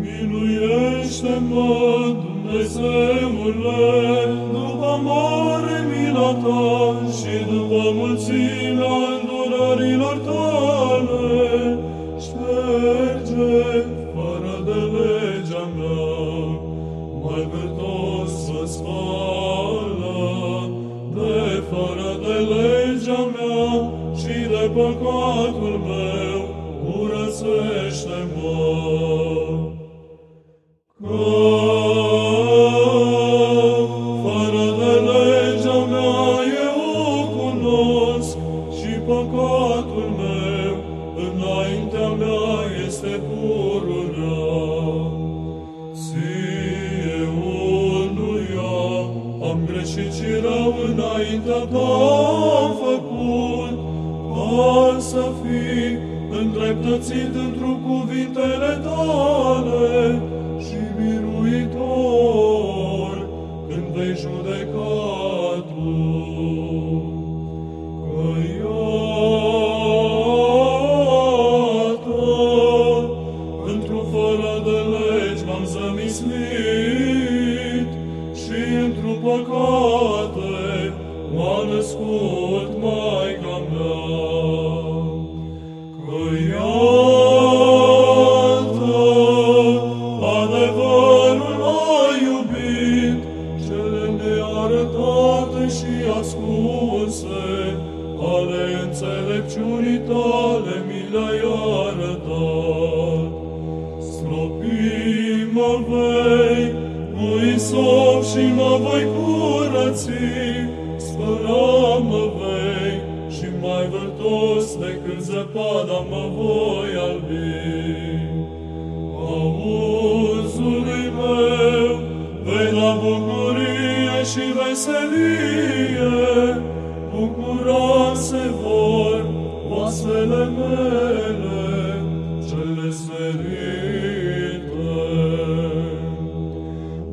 Miluiește-mă, Dumnezeule, după mare mila ta și după mulțimea îndurărilor tale, păcatul meu, curățește-mă. Că fără de legea mea eu o cunosc și păcatul meu înaintea mea este pururea. Ție unuia am greșit și rău înaintea ta îndreptățit într-o cuvintele tale și biruitor când vei judeca tu. Că iată, într-o fără de legi m-am zămislit și într-o păcate m-a născut Maica Stropii mă vei, cu isop și mă voi curăți, spăla mă vei și mai vârtos decât zăpada mă voi albi. Auzului meu vei da bucurie și veselie, bucura se vor oasele mele, cele sferite.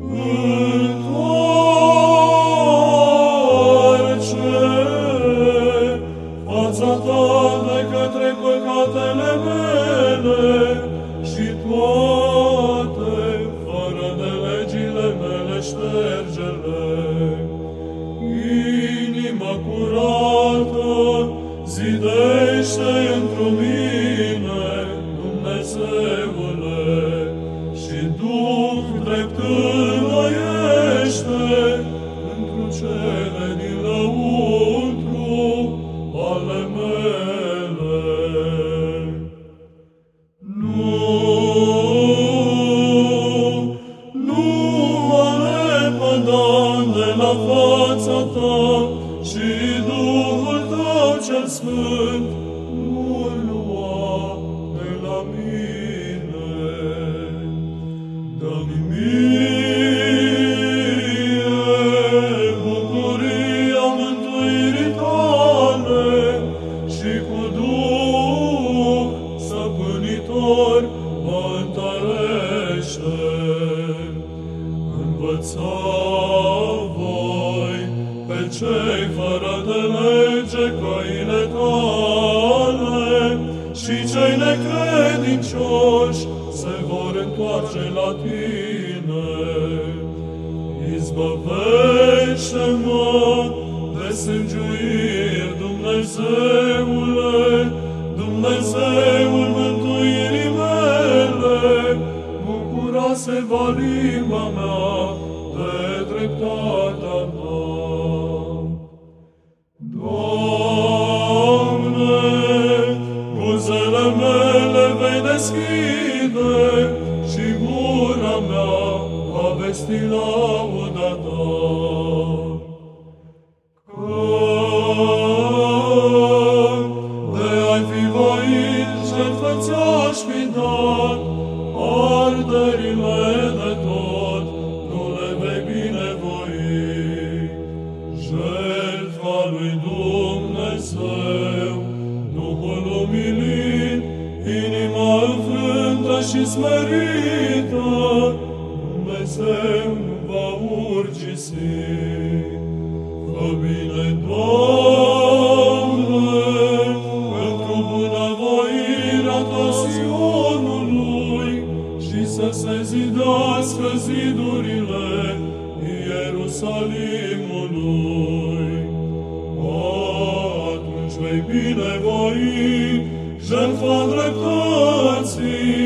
Întoarce zidește într-o mine, Dumnezeule, și Duh drept înnoiește într cele din lăuntru ale mele. Nu, nu mă lepăda de la fața ta și Duhul tău cel sfânt nu lua de la mine. Dă-mi mie bucuria mântuirii tale și cu Duh stăpânitor cei fără de lege căile tale și cei necredincioși se vor întoarce la tine. Izbăvește-mă de sângiuiri, Dumnezeule, Dumnezeul mântuirii mele, bucura-se va limba mea de dreptatea ta. Buzele mele vei deschide și gura mea va vesti lauda ta. și smerită, Dumnezeu nu va urgisi. Fă bine, Doamne, pentru bunăvoirea ta Sionului și să se zidească zidurile Ierusalimului. Atunci vei binevoi jertfa dreptății,